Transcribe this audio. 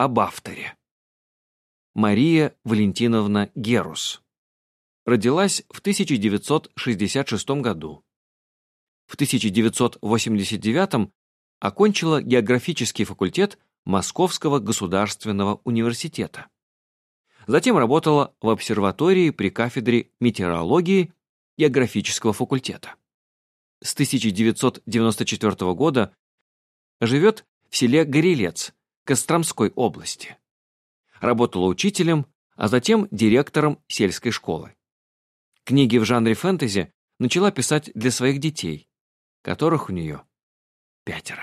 об авторе. Мария Валентиновна Герус. Родилась в 1966 году. В 1989 окончила географический факультет Московского государственного университета. Затем работала в обсерватории при кафедре метеорологии географического факультета. С 1994 года живет в селе Горелец Костромской области. Работала учителем, а затем директором сельской школы. Книги в жанре фэнтези начала писать для своих детей, которых у нее пятеро.